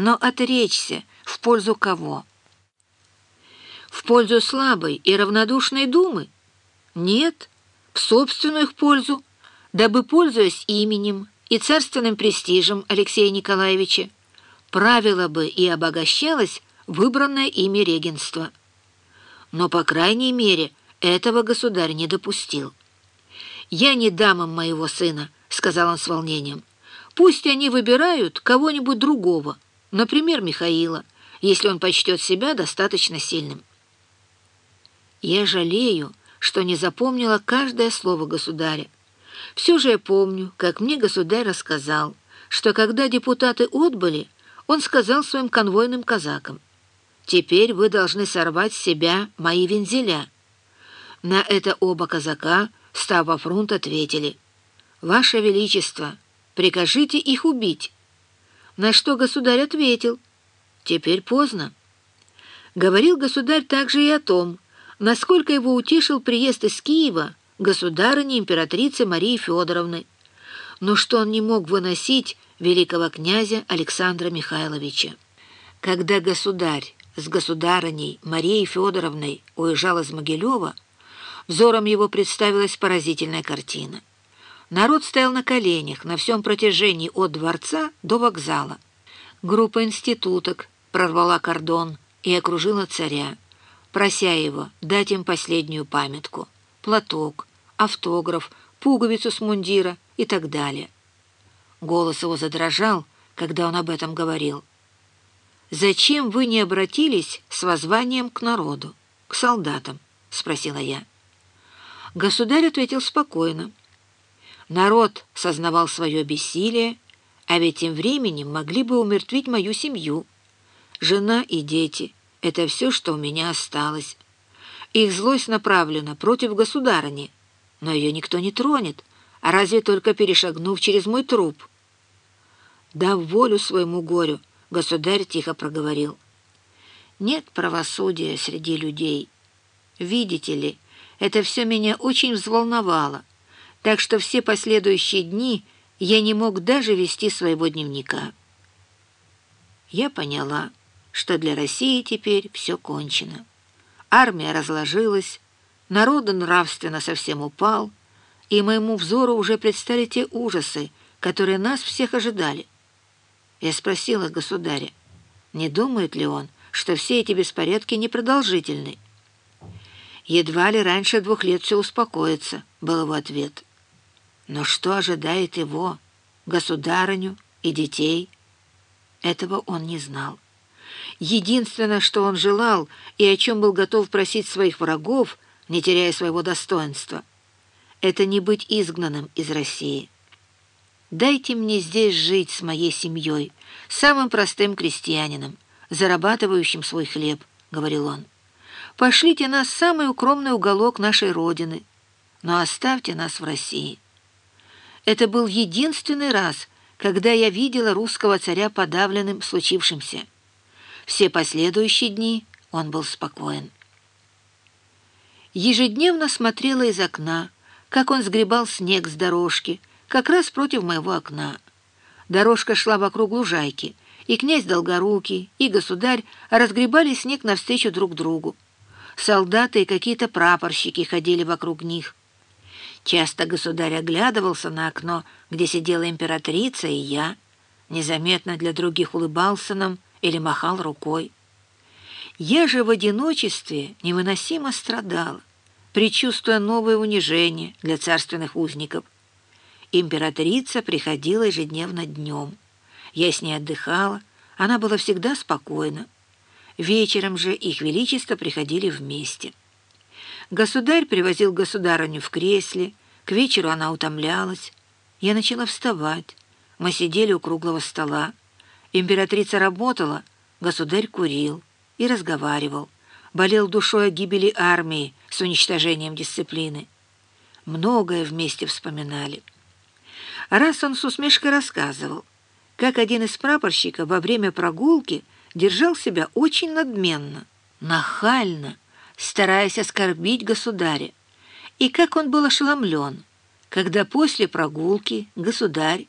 Но отречься в пользу кого? В пользу слабой и равнодушной думы? Нет, в собственную их пользу, дабы, пользуясь именем и царственным престижем Алексея Николаевича, правило бы и обогащалось выбранное ими регенство. Но, по крайней мере, этого государь не допустил. «Я не дам им моего сына», — сказал он с волнением. «Пусть они выбирают кого-нибудь другого, например, Михаила, если он почтет себя достаточно сильным». Я жалею, что не запомнила каждое слово государя. Все же я помню, как мне государь рассказал, что когда депутаты отбыли, он сказал своим конвойным казакам, «Теперь вы должны сорвать с себя мои вензеля». На это оба казака, став во фронт, ответили, «Ваше Величество, прикажите их убить». На что государь ответил, «Теперь поздно». Говорил государь также и о том, насколько его утешил приезд из Киева государыни императрицы Марии Федоровны, но что он не мог выносить великого князя Александра Михайловича. Когда государь с государыней Марией Федоровной уезжал из Могилева, взором его представилась поразительная картина. Народ стоял на коленях на всем протяжении от дворца до вокзала. Группа институток прорвала кордон и окружила царя прося его дать им последнюю памятку, платок, автограф, пуговицу с мундира и так далее. Голос его задрожал, когда он об этом говорил. «Зачем вы не обратились с воззванием к народу, к солдатам?» — спросила я. Государь ответил спокойно. Народ сознавал свое бессилие, а ведь тем временем могли бы умертвить мою семью, жена и дети — это все, что у меня осталось. Их злость направлена против государыни, но ее никто не тронет, а разве только перешагнув через мой труп. Дав волю своему горю, государь тихо проговорил. Нет правосудия среди людей. Видите ли, это все меня очень взволновало, так что все последующие дни я не мог даже вести своего дневника. Я поняла что для России теперь все кончено. Армия разложилась, народ нравственно совсем упал, и моему взору уже предстали те ужасы, которые нас всех ожидали. Я спросила государя, не думает ли он, что все эти беспорядки непродолжительны. «Едва ли раньше двух лет все успокоится», — был его ответ. Но что ожидает его, государыню и детей? Этого он не знал. Единственное, что он желал и о чем был готов просить своих врагов, не теряя своего достоинства, это не быть изгнанным из России. «Дайте мне здесь жить с моей семьей, самым простым крестьянином, зарабатывающим свой хлеб», — говорил он. «Пошлите нас в самый укромный уголок нашей Родины, но оставьте нас в России». Это был единственный раз, когда я видела русского царя подавленным случившимся. Все последующие дни он был спокоен. Ежедневно смотрела из окна, как он сгребал снег с дорожки, как раз против моего окна. Дорожка шла вокруг лужайки, и князь Долгорукий, и государь разгребали снег навстречу друг другу. Солдаты и какие-то прапорщики ходили вокруг них. Часто государь оглядывался на окно, где сидела императрица и я, незаметно для других улыбался нам, или махал рукой. Я же в одиночестве невыносимо страдала, предчувствуя новое унижение для царственных узников. Императрица приходила ежедневно днем. Я с ней отдыхала, она была всегда спокойна. Вечером же их величество приходили вместе. Государь привозил государыню в кресле, к вечеру она утомлялась. Я начала вставать. Мы сидели у круглого стола. Императрица работала, государь курил и разговаривал, болел душой о гибели армии с уничтожением дисциплины. Многое вместе вспоминали. Раз он с усмешкой рассказывал, как один из прапорщиков во время прогулки держал себя очень надменно, нахально, стараясь оскорбить государя, и как он был ошеломлен, когда после прогулки государь